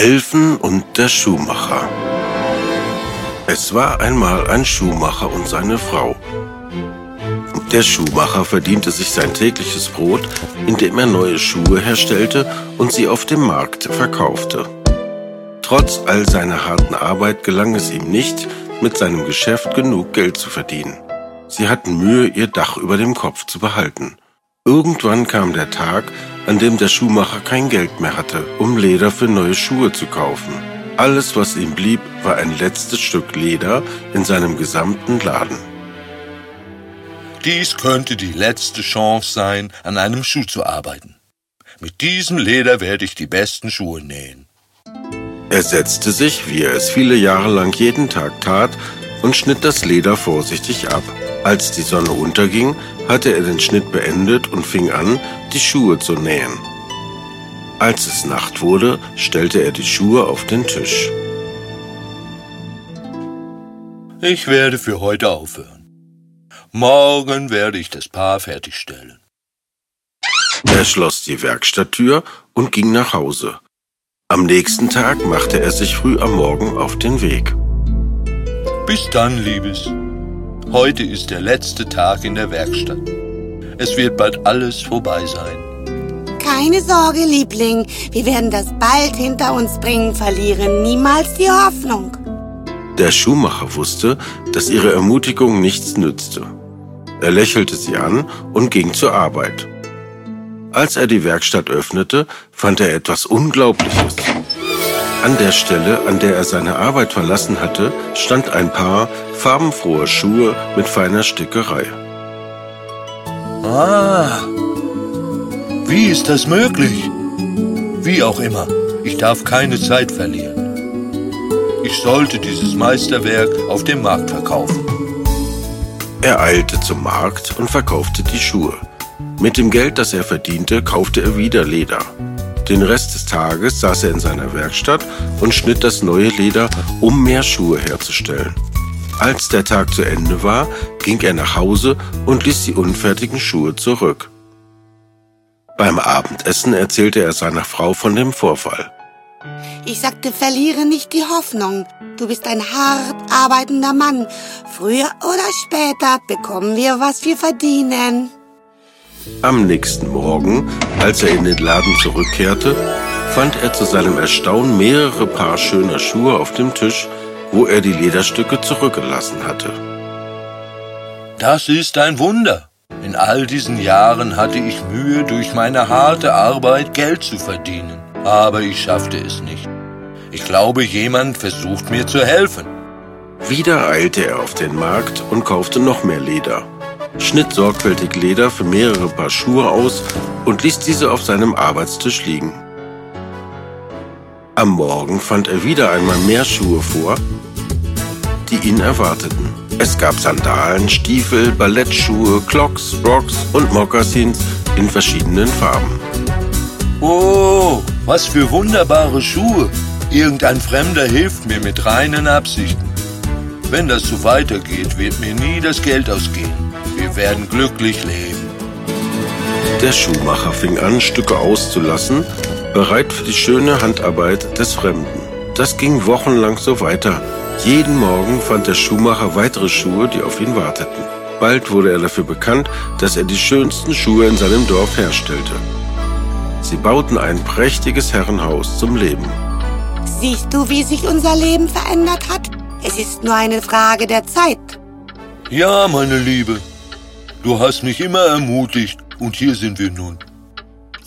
Elfen und der Schuhmacher Es war einmal ein Schuhmacher und seine Frau. Der Schuhmacher verdiente sich sein tägliches Brot, indem er neue Schuhe herstellte und sie auf dem Markt verkaufte. Trotz all seiner harten Arbeit gelang es ihm nicht, mit seinem Geschäft genug Geld zu verdienen. Sie hatten Mühe, ihr Dach über dem Kopf zu behalten. Irgendwann kam der Tag, an dem der Schuhmacher kein Geld mehr hatte, um Leder für neue Schuhe zu kaufen. Alles, was ihm blieb, war ein letztes Stück Leder in seinem gesamten Laden. Dies könnte die letzte Chance sein, an einem Schuh zu arbeiten. Mit diesem Leder werde ich die besten Schuhe nähen. Er setzte sich, wie er es viele Jahre lang jeden Tag tat, und schnitt das Leder vorsichtig ab. Als die Sonne unterging, hatte er den Schnitt beendet und fing an, die Schuhe zu nähen. Als es Nacht wurde, stellte er die Schuhe auf den Tisch. Ich werde für heute aufhören. Morgen werde ich das Paar fertigstellen. Er schloss die Werkstatttür und ging nach Hause. Am nächsten Tag machte er sich früh am Morgen auf den Weg. Bis dann, Liebes. Heute ist der letzte Tag in der Werkstatt. Es wird bald alles vorbei sein. Keine Sorge, Liebling. Wir werden das bald hinter uns bringen, verlieren niemals die Hoffnung. Der Schuhmacher wusste, dass ihre Ermutigung nichts nützte. Er lächelte sie an und ging zur Arbeit. Als er die Werkstatt öffnete, fand er etwas Unglaubliches. An der Stelle, an der er seine Arbeit verlassen hatte, stand ein Paar farbenfroher Schuhe mit feiner Stickerei. Ah, wie ist das möglich? Wie auch immer, ich darf keine Zeit verlieren. Ich sollte dieses Meisterwerk auf dem Markt verkaufen. Er eilte zum Markt und verkaufte die Schuhe. Mit dem Geld, das er verdiente, kaufte er wieder Leder. Den Rest des Tages saß er in seiner Werkstatt und schnitt das neue Leder, um mehr Schuhe herzustellen. Als der Tag zu Ende war, ging er nach Hause und ließ die unfertigen Schuhe zurück. Beim Abendessen erzählte er seiner Frau von dem Vorfall. Ich sagte, verliere nicht die Hoffnung. Du bist ein hart arbeitender Mann. Früher oder später bekommen wir, was wir verdienen. Am nächsten Morgen, als er in den Laden zurückkehrte, fand er zu seinem Erstaunen mehrere Paar schöner Schuhe auf dem Tisch, wo er die Lederstücke zurückgelassen hatte. Das ist ein Wunder. In all diesen Jahren hatte ich Mühe, durch meine harte Arbeit Geld zu verdienen. Aber ich schaffte es nicht. Ich glaube, jemand versucht mir zu helfen. Wieder eilte er auf den Markt und kaufte noch mehr Leder schnitt sorgfältig Leder für mehrere Paar Schuhe aus und ließ diese auf seinem Arbeitstisch liegen. Am Morgen fand er wieder einmal mehr Schuhe vor, die ihn erwarteten. Es gab Sandalen, Stiefel, Ballettschuhe, Clocks, Rocks und Moccasins in verschiedenen Farben. Oh, was für wunderbare Schuhe! Irgendein Fremder hilft mir mit reinen Absichten. Wenn das so weitergeht, wird mir nie das Geld ausgehen. Wir werden glücklich leben. Der Schuhmacher fing an, Stücke auszulassen, bereit für die schöne Handarbeit des Fremden. Das ging wochenlang so weiter. Jeden Morgen fand der Schuhmacher weitere Schuhe, die auf ihn warteten. Bald wurde er dafür bekannt, dass er die schönsten Schuhe in seinem Dorf herstellte. Sie bauten ein prächtiges Herrenhaus zum Leben. Siehst du, wie sich unser Leben verändert hat? Es ist nur eine Frage der Zeit. Ja, meine Liebe, Du hast mich immer ermutigt und hier sind wir nun.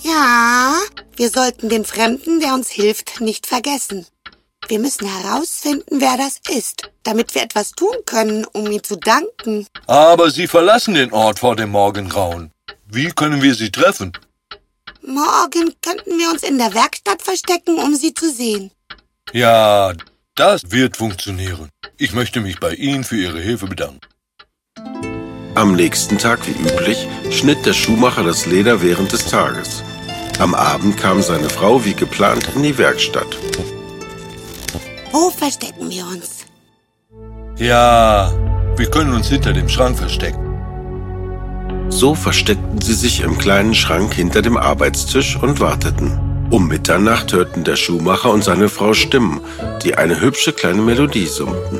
Ja, wir sollten den Fremden, der uns hilft, nicht vergessen. Wir müssen herausfinden, wer das ist, damit wir etwas tun können, um ihm zu danken. Aber Sie verlassen den Ort vor dem Morgengrauen. Wie können wir Sie treffen? Morgen könnten wir uns in der Werkstatt verstecken, um Sie zu sehen. Ja, das wird funktionieren. Ich möchte mich bei Ihnen für Ihre Hilfe bedanken. Am nächsten Tag, wie üblich, schnitt der Schuhmacher das Leder während des Tages. Am Abend kam seine Frau wie geplant in die Werkstatt. Wo verstecken wir uns? Ja, wir können uns hinter dem Schrank verstecken. So versteckten sie sich im kleinen Schrank hinter dem Arbeitstisch und warteten. Um Mitternacht hörten der Schuhmacher und seine Frau Stimmen, die eine hübsche kleine Melodie summten.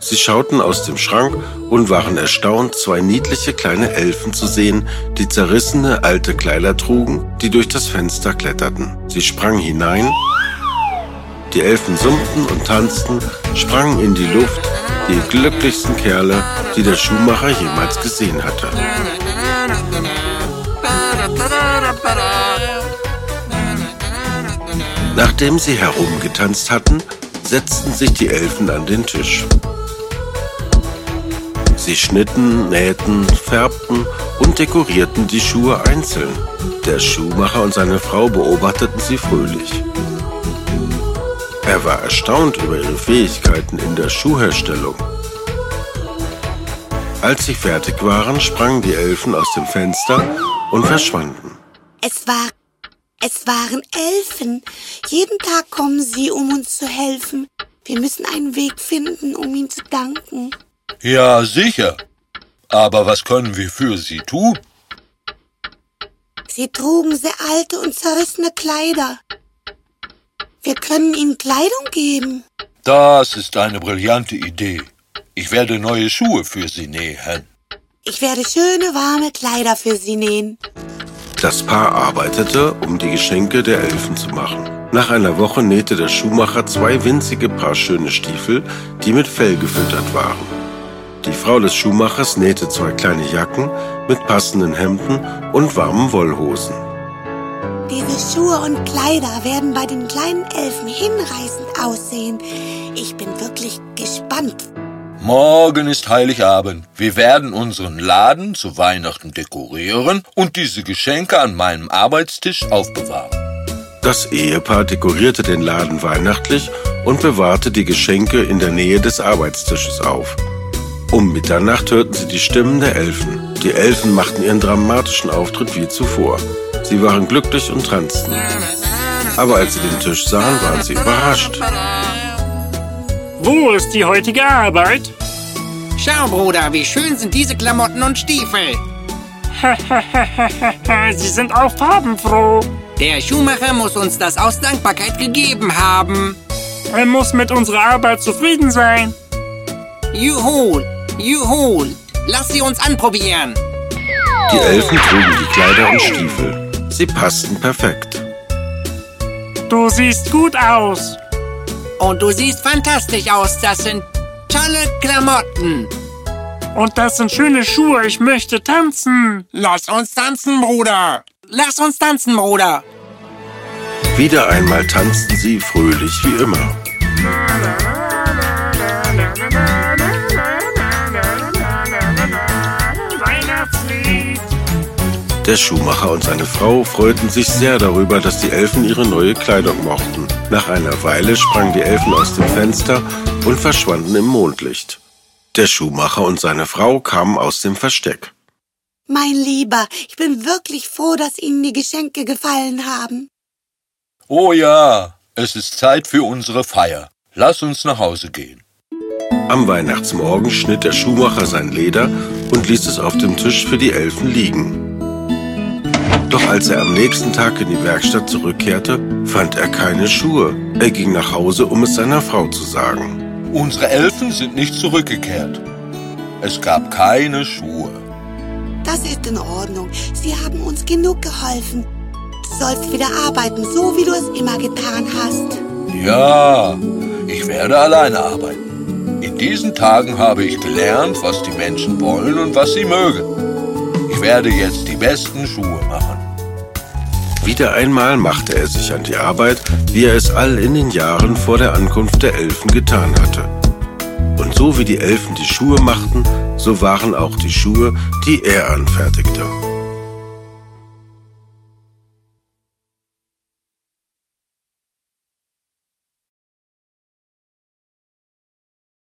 Sie schauten aus dem Schrank und waren erstaunt, zwei niedliche kleine Elfen zu sehen, die zerrissene alte Kleider trugen, die durch das Fenster kletterten. Sie sprangen hinein, die Elfen summten und tanzten, sprangen in die Luft, die glücklichsten Kerle, die der Schuhmacher jemals gesehen hatte. Nachdem sie herumgetanzt hatten, setzten sich die Elfen an den Tisch. Sie schnitten, nähten, färbten und dekorierten die Schuhe einzeln. Der Schuhmacher und seine Frau beobachteten sie fröhlich. Er war erstaunt über ihre Fähigkeiten in der Schuhherstellung. Als sie fertig waren, sprangen die Elfen aus dem Fenster und verschwanden. Es war es waren Elfen. Jeden Tag kommen sie, um uns zu helfen. Wir müssen einen Weg finden, um ihnen zu danken. Ja, sicher. Aber was können wir für sie tun? Sie trugen sehr alte und zerrissene Kleider. Wir können ihnen Kleidung geben. Das ist eine brillante Idee. Ich werde neue Schuhe für sie nähen. Ich werde schöne, warme Kleider für sie nähen. Das Paar arbeitete, um die Geschenke der Elfen zu machen. Nach einer Woche nähte der Schuhmacher zwei winzige Paar schöne Stiefel, die mit Fell gefüttert waren. Die Frau des Schuhmachers nähte zwei kleine Jacken mit passenden Hemden und warmen Wollhosen. Diese Schuhe und Kleider werden bei den kleinen Elfen hinreißend aussehen. Ich bin wirklich gespannt. Morgen ist Heiligabend. Wir werden unseren Laden zu Weihnachten dekorieren und diese Geschenke an meinem Arbeitstisch aufbewahren. Das Ehepaar dekorierte den Laden weihnachtlich und bewahrte die Geschenke in der Nähe des Arbeitstisches auf. Um Mitternacht hörten sie die Stimmen der Elfen. Die Elfen machten ihren dramatischen Auftritt wie zuvor. Sie waren glücklich und tanzten. Aber als sie den Tisch sahen, waren sie überrascht. Wo ist die heutige Arbeit? Schau, Bruder, wie schön sind diese Klamotten und Stiefel. Sie sind auch farbenfroh. Der Schuhmacher muss uns das aus Dankbarkeit gegeben haben. Er muss mit unserer Arbeit zufrieden sein. Juhu, juhu. Lass sie uns anprobieren. Die Elfen trugen die Kleider und Stiefel. Sie passten perfekt. Du siehst gut aus. Und du siehst fantastisch aus. Das sind tolle Klamotten. Und das sind schöne Schuhe. Ich möchte tanzen. Lass uns tanzen, Bruder. Lass uns tanzen, Bruder. Wieder einmal tanzten sie fröhlich wie immer. Der Schuhmacher und seine Frau freuten sich sehr darüber, dass die Elfen ihre neue Kleidung mochten. Nach einer Weile sprangen die Elfen aus dem Fenster und verschwanden im Mondlicht. Der Schuhmacher und seine Frau kamen aus dem Versteck. Mein Lieber, ich bin wirklich froh, dass Ihnen die Geschenke gefallen haben. Oh ja, es ist Zeit für unsere Feier. Lass uns nach Hause gehen. Am Weihnachtsmorgen schnitt der Schuhmacher sein Leder und ließ es auf dem Tisch für die Elfen liegen. Doch als er am nächsten Tag in die Werkstatt zurückkehrte, fand er keine Schuhe. Er ging nach Hause, um es seiner Frau zu sagen. Unsere Elfen sind nicht zurückgekehrt. Es gab keine Schuhe. Das ist in Ordnung. Sie haben uns genug geholfen. Du sollst wieder arbeiten, so wie du es immer getan hast. Ja, ich werde alleine arbeiten. In diesen Tagen habe ich gelernt, was die Menschen wollen und was sie mögen. Ich werde jetzt die besten Schuhe machen. Wieder einmal machte er sich an die Arbeit, wie er es all in den Jahren vor der Ankunft der Elfen getan hatte. Und so wie die Elfen die Schuhe machten, so waren auch die Schuhe, die er anfertigte.